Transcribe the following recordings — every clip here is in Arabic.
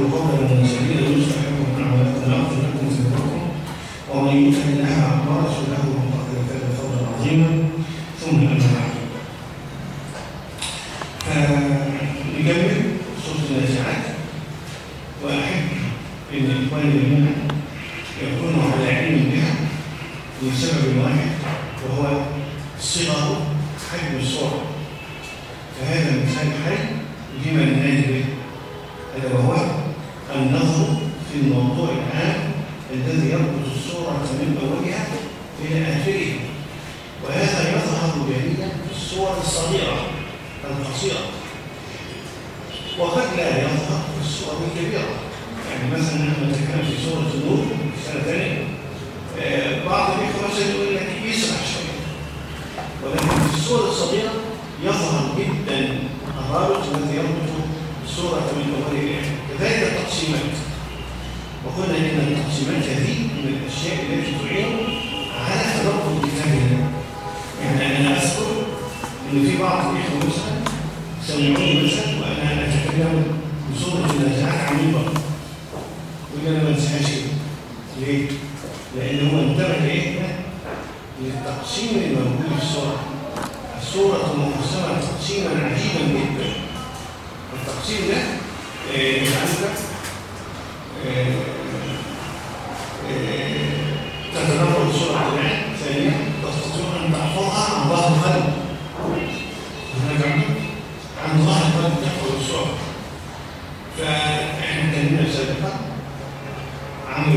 الله وقولوا قولا سديدا يصلح لكم اعمالكم ويغفر لكم ذنوبكم ومن يطع الله ورسوله فقد فاز فوزا عظيما ثم اما بعد فنكمل سوره النازعات واحب ان اخواني جميعا يكونوا على علم بها لسبب واحد وهو صغر حجم الصورة فهذا مثال حي لما ننادي به ألا وهو النظر في الموضوع العام الذي يربط الصورة من أولها إلى آخرها وهذا يظهر جليا في الصور الصغيرة القصيرة وقد لا يظهر في الصور الكبيرة يعني مثلا نحن نتكلم في سورة النور في سنة ثانية آه، بعض الإخوة مثلا يقول لك يسرح شوية. ولكن في السورة الصغيرة يظهر جدا الرابط الذي يربط إلى آخرها كذلك التقسيمات. وقلنا إن التقسيمات هذه من الأشياء التي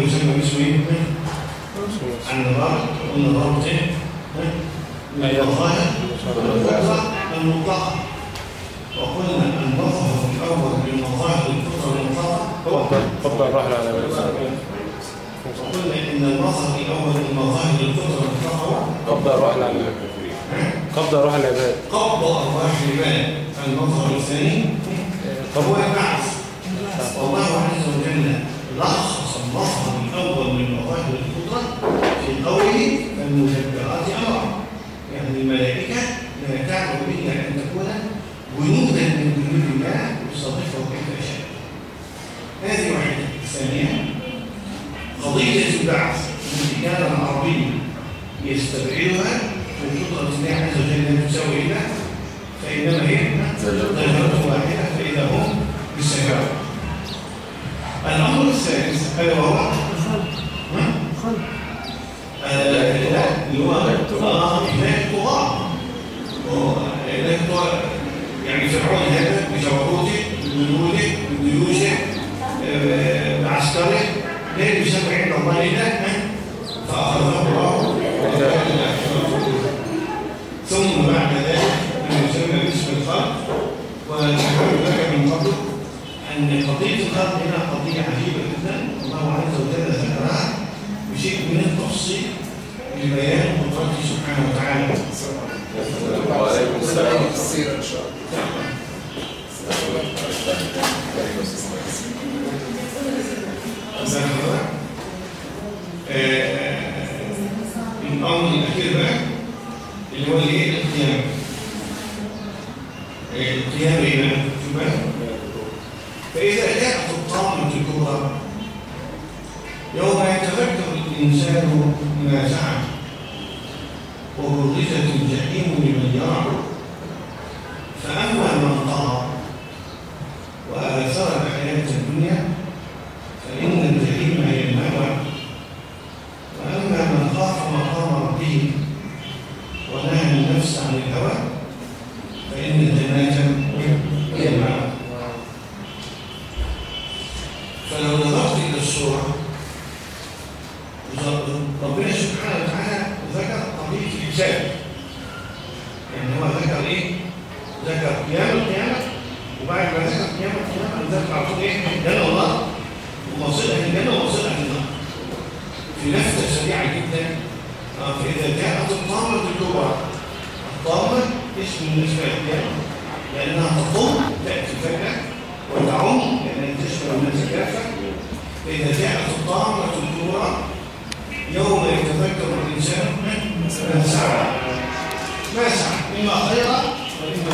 يسمى باسم إيه؟ عن الرابط قلنا الرابط إيه؟ من الظاهر المطلق. المطلقة وقلنا المظهر للمظاهر الفطرة المطلقة تفضل على وقلنا المظهر للمظاهر الفطرة المطلقة قبض الرحلة على قبض الروح العباد قبض أرواح العباد المظهر الثاني هو البعث والله عز وجل لخص المظهر مظاهر الفطرة في قوله فالمدبرات أمرا. يعني الملائكة لا تعبد إلا أن تكون جنودا من جنود الله يصرفه كيف يشاء. هذه واحدة. ثانيا قضية البعث. التي كان العربي يستبعدها من قدرة الله عز وجل لا تساوي إلا فإنما هي ظاهرة واحدة فإذا هم بالسكارة الأمر الثالث هذا وهو ها؟ آه، لا اللي هو آه، إله الطغاة هو إله الطغاة يعني فرعون هذا بجبروته بجنوده بجيوشه آه، بعسكره لا يسمى عند الله إله ها؟ فأخذه الله ثم بعد ذلك ما يسمى باسم الخلق ونحاول لك من قبل أن الخلق هنا قضية عجيبة جدا. الله عز وجل ذكرها بشيء من التفصيل لبيان قدرته سبحانه وتعالى. وعليكم السلام. السيرة إن شاء الله الأمر الأخير بقى اللي هو الايه القيام آه، القيام بقى. فإذا جاءت الطامة الكبرى يوم يتذكر الإنسان ما سعى وبرزت الجحيم لمن يرى فأما من طغى وآثر الحياة الدنيا فإن الجحيم هي وأما من خاف مقام ربه ونهى النفس عن الهوى فإن الجنة هي المأوى فلو نظرت إلى الصورة ربنا سبحانه وتعالى ذكر قضية الحساب فإذا جاءت الطامة الكبرى الطامة اسم بالنسبة للقيامة لأنها تطم تأتي فجأة وتعم لأنها تشمل الناس كافة فإذا جاءت الطامة الكبرى يوم يتذكر الإنسان ما سعى ما سعى إما خيرا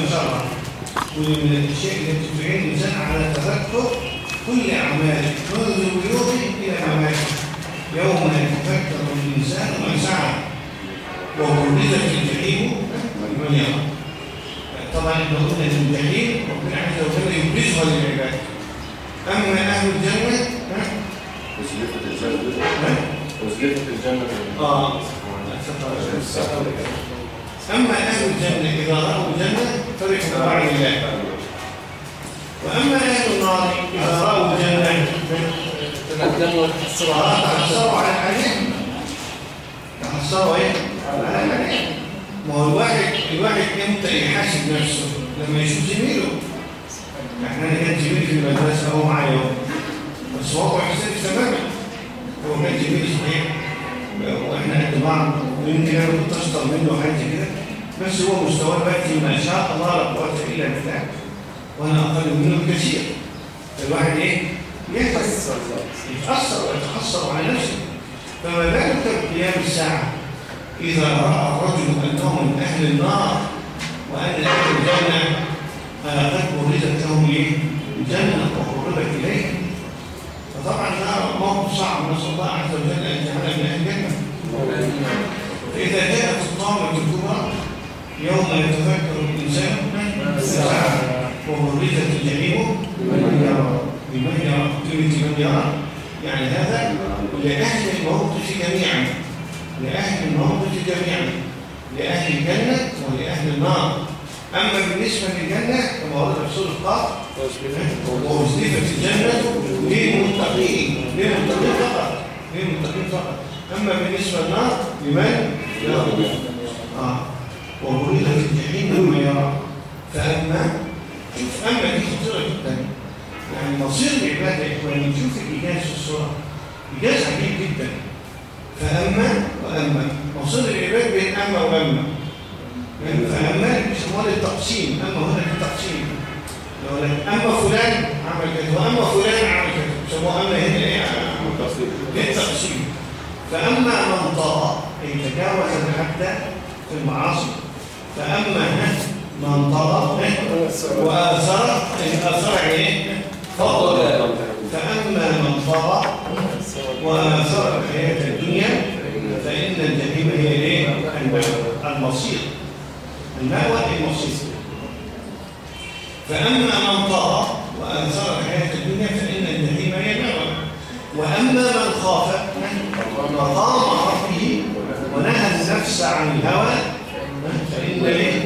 شرا ومن الشيء التي تعين الإنسان على تذكر كل أعماله منذ بلوغه إلى مماته يوم يتذكر الإنسان ما سعى وبرزت الجحيم لمن يرى طبعا ان الجحيم ربنا عز وجل يبرزها للعباد اما أهل الجنة ها؟ وزلفت الجنة ها؟ وزلفت الجنة أما أهل الجنة إذا رأوا الجنة فرحوا بوعد الله. وأما أهل النار إذا رأوا الجنة تندموا آه، على تحسروا على حالهم تحسروا إيه؟ على حالهم ما هو الواحد الواحد إمتى يحاسب نفسه لما يشوف زميله إحنا أنا كان زميلي في المدرسة هو معايا أهو. بس هو يختلف تماما هو كان زميلي صحيح. وإحنا قد بعض ويمكن أنا كنت أشطر منه حاجة كده. بس هو مستواه دلوقتي ما شاء الله لا قوة إلا بالله. وأنا أقل منه بكثير. الواحد إيه؟ يحس يتأثر ويتحسر على نفسه. فما بالك بقيام الساعة إذا رأى الرجل أنه من أهل النار وأن أهل الجنة قد لهم إيه؟ الجنة وقربت إليهم فطبعا النار موقف صعب نسأل الله عز وجل أن يجعلنا من أهل الجنة. فإذا جاءت الطامة الكبرى يوم يتذكر الإنسان سعى وبرزت الجحيم لمن يرى لمن يرى من يرى. يعني هذا لأهل الموقف جميعا. لأهل الموقف جميعا. لأهل الجنة ولأهل النار. أما بالنسبة للجنة كما ورد في سورة القاف وأزلفت الجنة للمتقين. للمتقين فقط. للمتقين فقط. أما بالنسبة للنار لمن؟ يرى آه. وبرزت الجحيم لمن يرى. فأما شوف أما دي خطيرة جدا. يعني مصير العبادة إخواني نشوف الإيجاز في الصورة. إيجاز عجيب جدا. فأما وأما. مصير العباد بين أما وأما. يعني فأما بيسموها التقسيم. أما هنا التقسيم. لو لك أما فلان عمل كذا وأما فلان عمل كذا. بيسموها أما هنا إيه عمل التقسيم؟ فأما من طغى أي تجاوز الحد في المعاصي فأما من طغى وآثر الآثار إيه؟ فضل فأما من طغى وآثر الحياة الدنيا فإن الجحيم هي؟ المأوى المصير المأوى المصير فأما من طغى وآثر الحياة الدنيا فإن الجحيم هي المأوى وأما من خاف مقام ربه ونهى النفس عن الهوى فإن إيه؟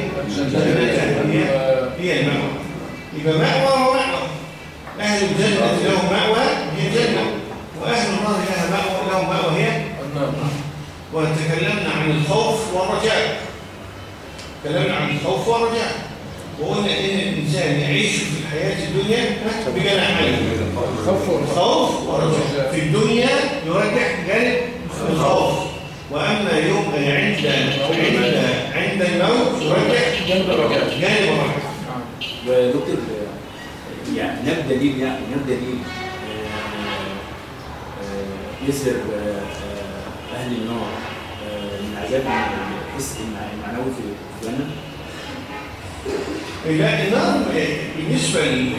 الجنة هي المأوى. يبقى مأوى ومأوى أهل الجنة لهم مأوى هي جنة. وأهل النار لها مأوى لهم مأوى هي وتكلمنا عن الخوف والرجاء. تكلمنا عن الخوف والرجاء. وقلنا إن الإنسان يعيش في الحياة الدنيا بجناحين خوف ورجاء. في الدنيا يرجح جانب الخوف. وأما يوم عند عند عند الموت يرجح جنب الرجاء. جانب الرجاء. ودكتور يعني نبدا دليل يعني نبدا دليل يسر آه، أهل النار آه، من عذاب الحس المعنوي في الجنه لا النار بالنسبة ل-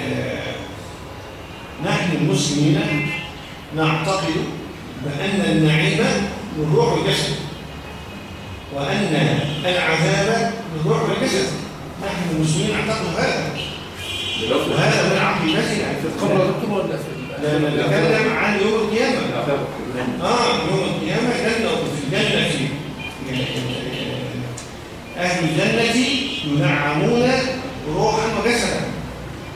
نحن المسلمين نعتقد بأن النعيم من روح الجسد وأن العذاب من روح الجسد. نحن المسلمين نعتقد هذا وهذا من عقيدتنا في القبر. دكتور ولا في ال- لما نتكلم عن يوم القيامة. آه يوم القيامة جنة الجنة يعني أهل الجنة ينعمون روحا وجسدا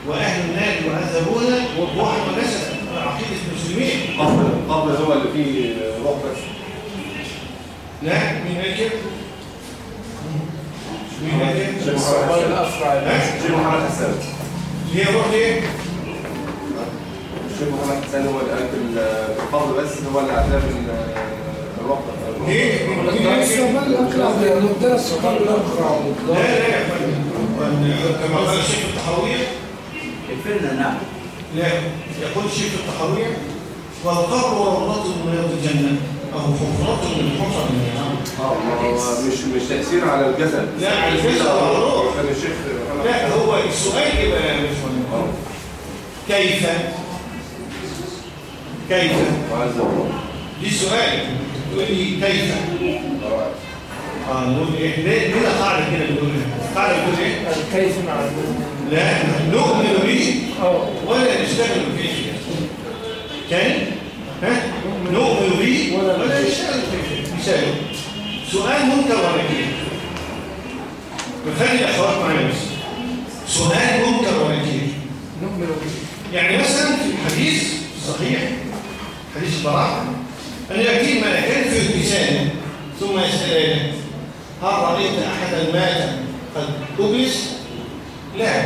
وأهل النار يعذبون روحا وجسدا عقيدة المسلمين. القبر القبر هو اللي فيه روح بس. لا مين قال كده؟ مين الأفرع الشيخ محمد حسان ليه روح ليه؟ الشيخ محمد حسان هو اللي قال في ال- في القبر بس هو اللي عذاب ال- الروح بس ليه؟ كما قال الشيخ الطحاوية الفرنة نعم لا يقول الشيخ الطحاوية والقبر روضة من رياض الجنة أو حفرة من حفر النار. آه ما هو مش مش تأثير على الجسد. لا، على الجسد وعلى الروح. كان الشيخ محمد لا هو السؤال يبقى يا باشمهندس آه. كيف؟ كيف؟ دي سؤال. تقول لي كيف؟ آه نقول إيه؟ ليه ليه قاعدة كده بنقول إيه؟ قاعدة بتقول إيه؟ كيف مع لا نؤمن به. آه. ولا نشتغل فيه كان؟ ها؟ نؤمن به ولا نشتغل مثال سؤال منكر ونكير بخلي الأخوات معايا بس. سؤال منكر ونكير نؤمن به. يعني مثلا في الحديث الصحيح حديث البراءة أن يأتي ملكان في اللسان ثم يسألانه هل رأيت أحدا مات قد أبلس؟ لا.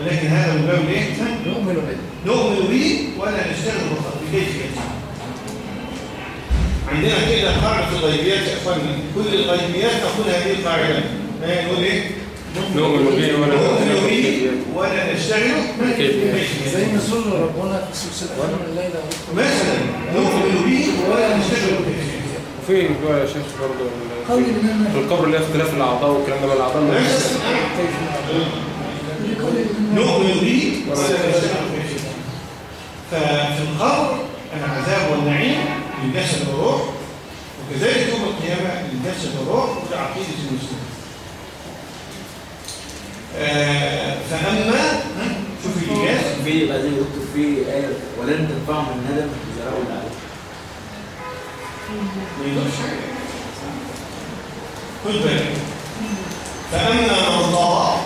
ولكن هذا من باب؟ نؤمن به. نؤمن به ولا نشتغل بالخط بكيفيته عندنا كده قاعدة الغيبيات يا اخوانا كل الغيبيات تقول هذه القاعدة. ما نقول إيه؟ نؤمن به ولا نؤمن به ولا نشتغل بكيفيته. زي ما سر ربنا في سلسلة أيام الليلة مثلا نؤمن به ولا نشتغل بكيفيته وفي بقى يا شيخ برضه في القبر اللي هي اختلاف الأعضاء والكلام ده بقى الأعضاء ما مثلا كيف مع لقول الإمام نؤمن به ولا نشتغل بكيفيته ففي القبر العذاب والنعيم للجسد والروح وكذلك يوم القيامة للجسد والروح وده عقيدة المسلمين. آه، فأما شوف الإيجاز في آية ولن تنفعهم الندم رأوا العذاب ما يقدرش خد بالك. فأما من طغى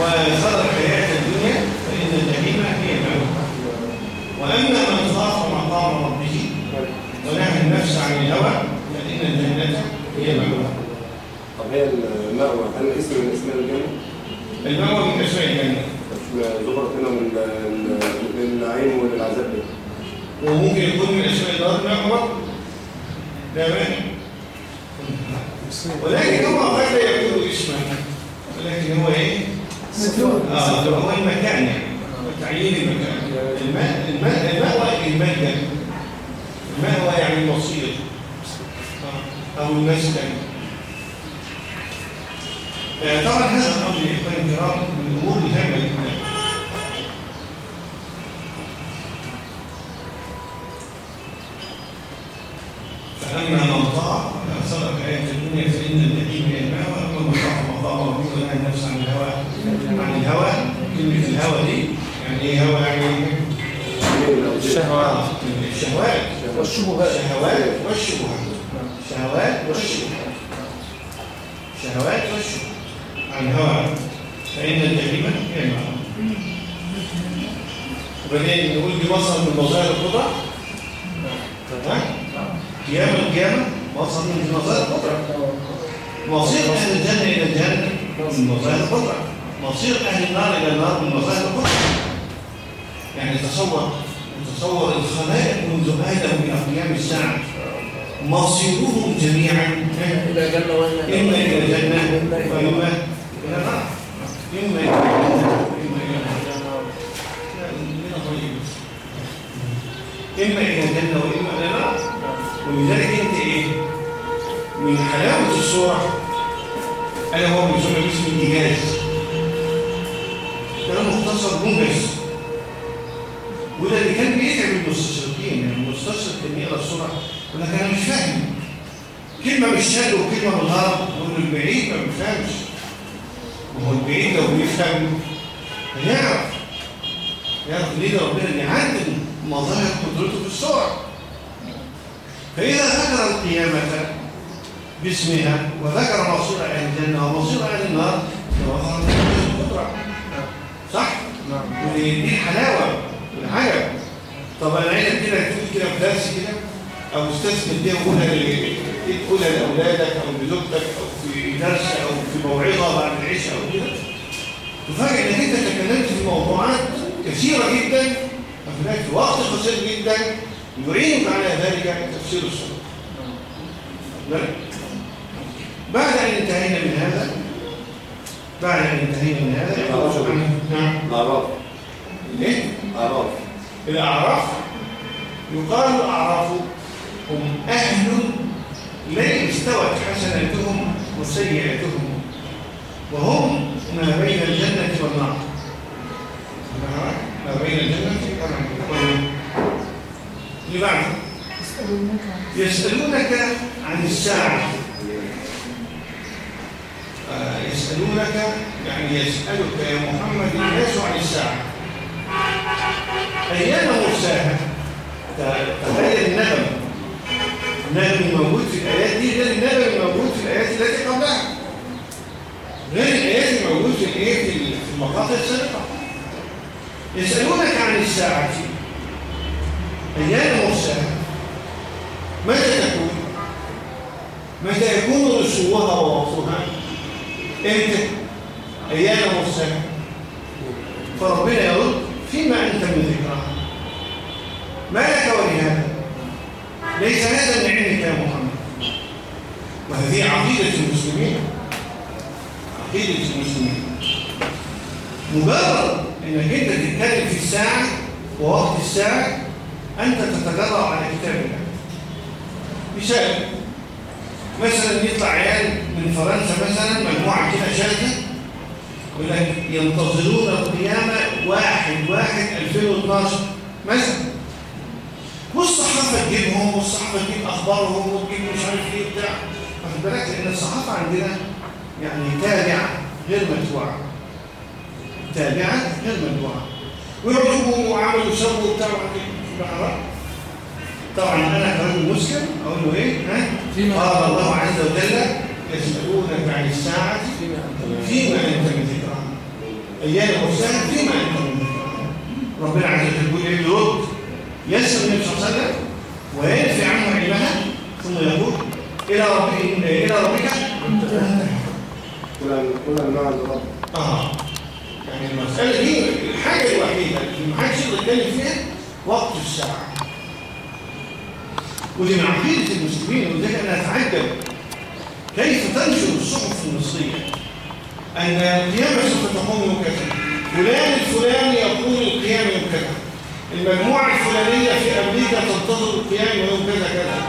وخلق حياة الدنيا فإن الجحيم هي المأوى وأما من خاف مقام ربه ونهى النفس عن الهوى فإن الجنة هي المأوى. طب هي المأوى هل اسم من اسماء الجنة؟ المأوى من أسماء الجنة. ذكرت هنا والعذاب ده. وممكن يكون من أسماء الدار المأوى لا مانع ولكن هو قد لا يكون اسما ولكن هو إيه؟ آه هو المكان يعني. تعيين المكان. الماء الماء المأوى الملجأ المأوى يعني المصير آه، أو المسكن آه، طبعا هذا الأمر يا الكرام من الأمور الهامه جدا. فأما من طاع فأثر حياة الدنيا فإن الجحيم هي المأوى أما من خاف مقام ربه ونهى النفس عن الهوى عن الهوى كلمة الهوى دي يعني إيه هوى يعني؟ الشهوات الشهوات والشبهات الشهوات والشبهات الشهوات والشبهات الشهوات والشبهات عن الهوى. فإن الجحيم هي المأوى وبعدين نقول دي مصدر من مظاهر ها؟ قيام القيامة مصدر من مظاهر القدرة مصير أهل الجنة إلى الجنة من مظاهر القدرة مصير أهل النار إلى النار من مظاهر القدرة يعني تصور تصور الخلائق منذ آدم إلى قيام الساعة. مصيرهم جميعا. إلى جنة إما إلى إلى وإما إلى النار إما إلى. إما إلى الجنة وإما إلى النار ولذلك أنت إيه؟ من حلاوة الصورة. أنا هو بيسمى باسم الإيجاز كلام مختصر منجز وده اللي كان بيتعب المستشرقين يعني المستشرق كان يقرا الصورة يقول لك أنا مش فاهم. كلمة مش شرق وكلمة من الغرب له البعيد ما بيفهمش. وهو البعيد لو بيفهم هيعرف. يعرف ليه ده ربنا اللي عدل مظاهر قدرته في الصورة فإذا ذكر القيامة باسمها وذكر مصير أهل الجنة ومصير أهل النار فوضع القدرة صح؟ نعم. ودي دي والعجب طب أنا عايزك كده تقول كده في درس كده أو استثمر دي وقولها ل- تقولها لأولادك أو لزوجتك أو في درس أو في موعظة بعد العشاء أو كده. تفاجئ إنك أنت تكلمت في موضوعات كثيرة جدا وفي في وقت قصير جدا يعينك على ذلك تفسير السنة بالك؟ بعد أن انتهينا من هذا بعد أن انتهينا من هذا يقول عن- نعم. الأعراف إيه؟ أعراف. الأعراف. يقال الأعراف هم أهل لن استوت حسناتهم وسيئاتهم. وهم ما بين الجنة والنار. ما بين الجنة والنار. اللي بعده يسألونك عن الساعة. آه، يسألونك يعني يسألك يا محمد الناس عن الساعة. أيام مرساها تخيل النغم النغم الموجود في الآيات دي غير النغم الموجود في الآيات التي قبلها. غير الآيات الموجود في الإيه في ال- في المقاطع السابقة. يسألونك عن الساعة. أيام مرساها متى تكون متى يكون رسوها ووقتها؟ إمتى؟ أيام مرسله فربنا يرد. فيما انت من ذكرها ما لك ولهذا؟ ليس هذا من يا محمد. وهذه عقيدة المسلمين. عقيدة المسلمين. مجرد انك انت تتكلم في الساعة ووقت الساعة أنت تتجرأ على كتاب الله. مثال مثلا يطلع عيال من فرنسا مثلا مجموعة كده شاذة يقول لك ينتظرون القيامة واحد واحد 2012 مثلا والصحافة تجيبهم والصحافة تجيب أخبارهم وتجيب مش عارف إيه بتاع. واخد بالك؟ لأن الصحافة عندنا يعني تابعة غير متبوعة تابعة غير متبوعة ويقعدوا وعملوا وسووا وبتاع. وحاجات طبعا أنا كرجل مسلم. أقول له إيه؟ ها؟ قال الله عز وجل يسألونك عن الساعة فيما أنت فيما انت أيام مرساها فيما ذكرها ربنا عز وجل يقول يرد يسال النبي صلى الله عليه وسلم وينفي عنه علمها ثم يقول إلى ربك إلى ربك كل أنواع الرب آه. يعني المسألة دي الحاجة الوحيدة اللي ما حدش يقدر يتكلم فيها وقت الساعة. ودي من عقيدة المسلمين ولذلك أنا أتعجب. كيف تنشر الصحف المصريه ان القيامة سوف تقوم كذا فلان الفلاني يقول القيامة يوم كذا. المجموعة الفلانية في أمريكا تنتظر القيامة يوم كذا كذا.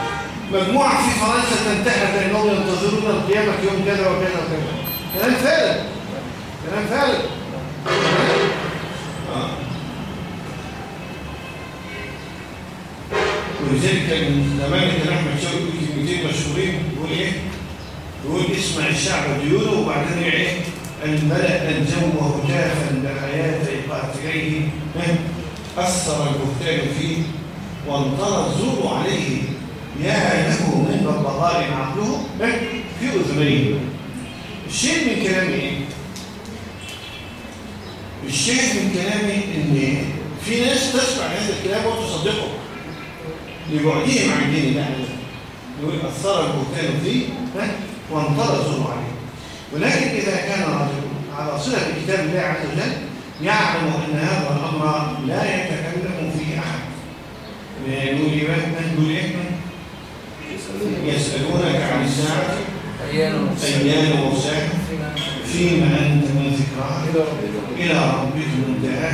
مجموعة في فرنسا تنتحر لانهم ينتظرون القيامة يوم كذا وكذا وكذا. كلام فارغ. كلام فارغ. آه. ولذلك كان زمان كان أحمد شوقي يقول كلمتين مشهورين. يقول إيه؟ يقول اسمع الشعب ديونه وبعدين إيه؟ الملأ الجو هتافا بحياتي قاتليه أثر البهتان فيه وانطرى الزور عليه يا له من ببغاء عقله في أذنيه الشيء من كلامي إيه؟ الشاهد من كلامي إن في ناس تسمع هذا الكلام وتصدقه لبعدهم عن دين الله. يقول أثر البهتان فيه؟ وانطرى الظلم عليه ولكن إذا كان رجل على صلة بكتاب الله عز وجل يعلم أن هذا الأمر لا يتكلم فيه بقى؟ يقول إيه يسألونك عن الساعة أيام أيان مرساها فيما أنت من ذكراها إلى ربك. منتهى.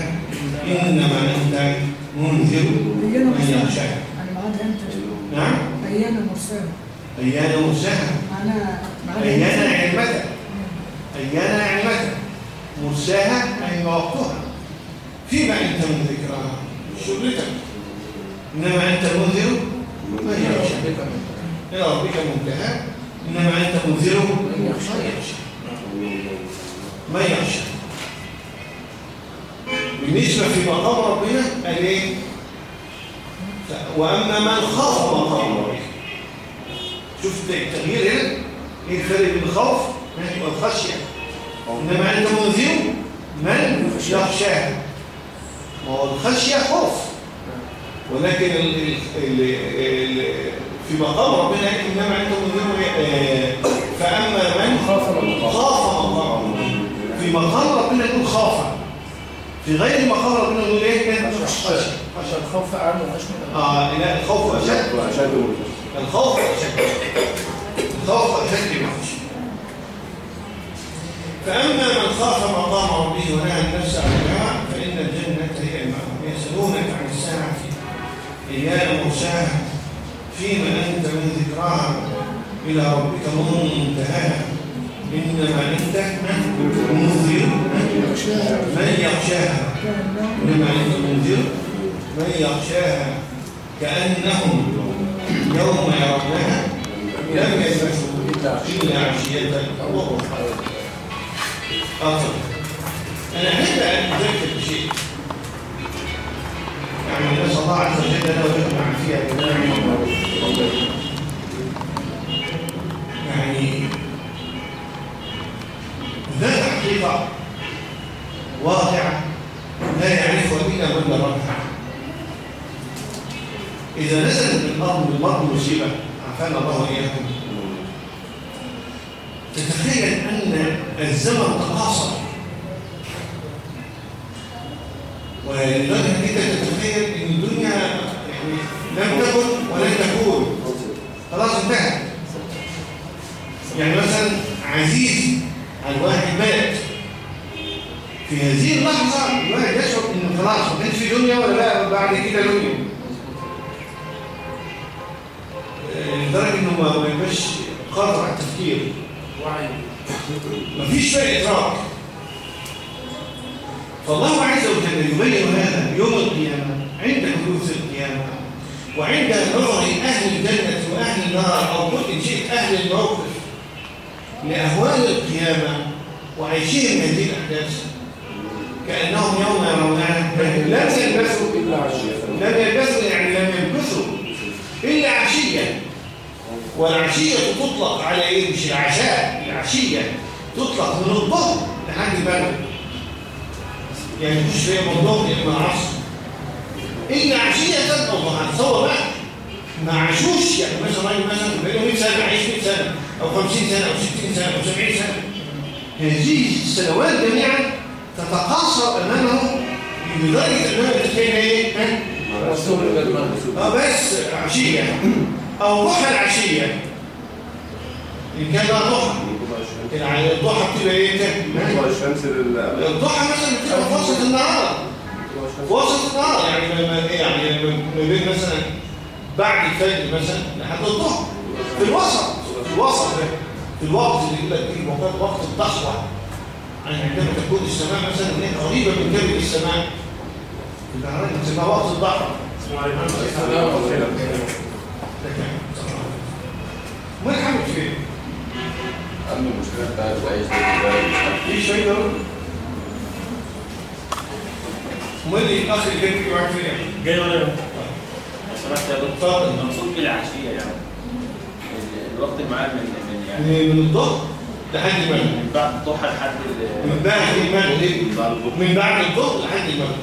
إنما أنت منذر من يخشاها يعني؟ نعم. أيام مرساها أيان مرساها أيان إمتى؟ يعني متى أيان يعني متى مرساها أي وقتها فيما أنت من ذكراها شغلتك إنما أنت منذر. من يخشى ربك. إلى ربك منتهى. إنما أنت منذر. من يخشى. من يخشى بالنسبة في مقام ربنا قال ف- وأما من خاف مقام ربه شوف التغيير هنا. إيه الفرق بين الخوف والخشية إنما أنت منذر من يخشاها ما هو الخشية خوف. ولكن ال ال ال في مقام ربنا إنما أنت منذر آه، فأما من خاف مقام. خاف مقام ربه. في مقام ربنا يقول خاف. في غير مقام ربنا يقول إيه؟ خشى عشان الخوف عنه وأشمل آه لا الخوف أشد. وأشد الخوف أشد من خشية. فأما من خاف مقام ربه ونهى النفس عن الهوى فإن الجنة هي المأوى. يسألونك عن الساعة أيان مرساها فيما أنت من ذكراها إلى ربك منتهاها. إنما أنت منذر من يخشاها. إنما أنت منذر من يخشاها. كأنهم يوم يرونها لم يلبثوا إلا عشية أو ضحاها أنا أحب أن أذكر بشيء يعني نسأل الله عز وجل لنا ولكم عافية ونعمة يعني ذات حقيقة واقعة لا يعرفها إلا من جربها إذا نزلت من الأرض بالمرض مصيبة عافانا الله وإياكم. تتخيل أن الزمن تقاصر ولذلك أنت تتخيل أن الدنيا يعني لم تكن ولن تكون؟ خلاص انتهت. يعني مثلا عزيز الواحد مات. في هذه اللحظة الواحد يشعر أنه خلاص ما في دنيا ولا لا؟ بعد كده دنيا. لدرجة أنه ما يبقاش قادر على التفكير. مفيش فيه إدراك. فالله عز وجل يبين هذا يوم القيامة عند حدوث القيامة وعند نظر أهل الجنة وأهل النار أو كل شيء أهل الموقف لأهوال القيامة وعيشهم هذه الأحداث. كأنهم يوم يرونها لم يلبثوا إلا عشية لم يلبثوا يعني لم يلبثوا إلا عشية والعشية تطلق على إيه؟ مش العشاء العشية تطلق من الظهر لحد المغرب يعني مش في الظهر إلى العصر إلا عشية أو ضحى تصور بقى ما عاشوش يعني مثلا راجل مثلا بقاله 100 سنة عايش 100 سنة أو 50 سنة أو 60 سنة أو 70 سنة هذه السنوات جميعا تتقاصر أمامه لدرجة أنها تتخيل إيه؟ ها؟ رسول إلى المغرب آه بس عشية أو ضحى العشية إن كان بقى ضحى. يعني الضحى بتبقى تاني؟ الشمس الضحى مثلا بتبقى في وسط النهار. في وسط النهار. يعني إيه يعني ما بين مثلا بعد الفجر مثلا لحد الظهر في الوسط. في الوسط في الوقت اللي يقول لك فيه وقت وقت الضحوة يعني عندما تكون السماء مثلا هناك قريبة من كبد السماء. يبقى تسمى وقت الضحوة ما الحمد فيه؟ أهم المشكلة بتاعت العيش ده في شيء ده امال إيه الاخ اللي بيجي معاك فين جاي ولا سمحت يا دكتور. المقصود بالعشية يعني. ال- الوقت المعاد من من يعني. من الظهر لحد المغرب من بعد الضحى لحد ال- من بعد المغرب بعد الظهر من بعد الظهر لحد المغرب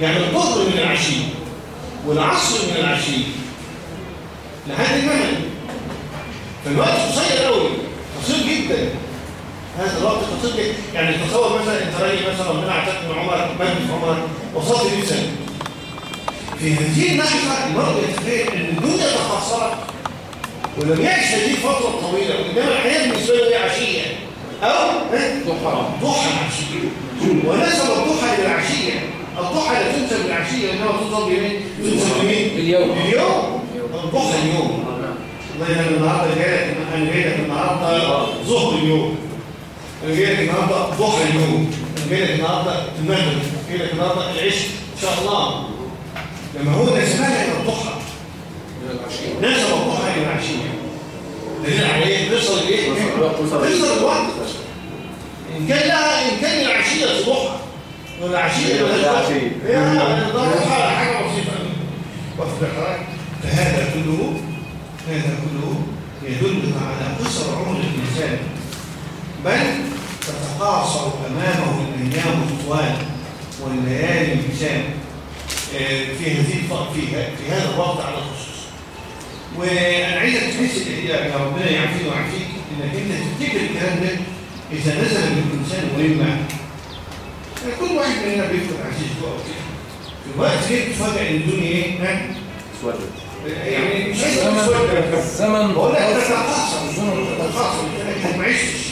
يعني الظهر من العشي والعصر من العشي لحد المغرب فالوقت قصير قوي قصير جدا هذا الوقت قصير جدا يعني تصور مثلا أنت راجل مثلا ربنا اعطاك من عمرك مجد في عمرك وصلت 100 سنة في هذه اللحظه المرء يتخيل إن الدنيا تقصرت ولم يعش هذه الفترة الطويلة وإنما الحياة بالنسبة له هي عشية أو ها؟ ضحى ضحى العشية ونسب الضحى إلى العشية الضحى لا تنسب العشية إنما تنسب لمين؟ تنسب لمين؟ اليوم. اليوم الضحى اليوم والله أنا النهاردة جاي لك أنا جاي لك النهاردة ظهر اليوم أنا جاي لك النهاردة ضحى اليوم أنا جاي لك النهاردة المغرب جاي لك النهاردة العشاء إن شاء الله لما هو نسبها إلى الضحى نسب الضحى إلى العشية دليل على إيه؟ نصل إيه؟ نصل الوقت إن كان لها إن كان العشية ضحى والعشية ملهاش ضحى. العشية. هي ده ضحى حاجة بسيطة واخد بالك؟ فهذا كله هذا كله يدل على قصر عمر الإنسان بل تتقاصر أمامه الأيام الطوال والليالي الإنسان آه، في هذه في هذا الوقت على الخصوص. وأنا عايزك تحس يا ربنا يعافيني ويعافيك. انك انت تفتكر الكلام ده إذا نزل بالانسان مهمه يعني كل واحد مننا بيفكر عزيزته أو كده في الوقت ده تفاجئ إن الدنيا إيه؟ ها؟ يعني مش عايز. الزمن بقول لك أنت ما عشتش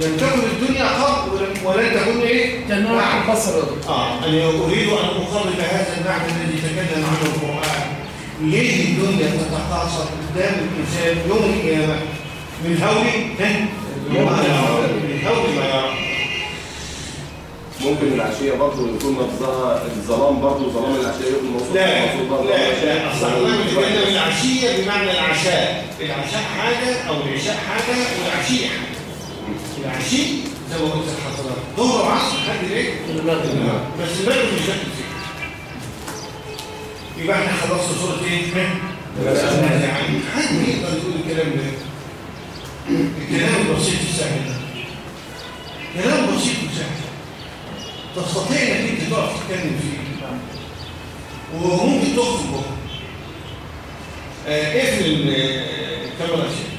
لم تكن الدنيا ولم- ولن تكن إيه؟ بعد. مفسر آه أنا أريد أن اخرج هذا المعنى الذي تكلم عنه القرآن. ليه الدنيا تتقاصر قدام الانسان يوم القيامة؟ من هول؟ من هول ما يرى ممكن العشية برضه يكون لفظها الظلام برضه ظلام العشية يكون موصول لا لا لا الله بيتكلم العشية. العشية بمعنى العشاء. العشاء حاجة أو العشاء حاجة والعشية حاجة. العشي زي ما قلت لحضرتك. ظهر وعصر حد إيه؟ بس المغرب مش شكل فيه. يبقى إحنا خلصنا صورة إيه؟ يعني حد يقدر يقول الكلام ده. الكلام البسيط السهل ده كلام بسيط وسهل. تستطيع إنك أنت تقف تتكلم فيه وممكن تخرج بكره آه، اقفل ال- الكاميرا يا شيخ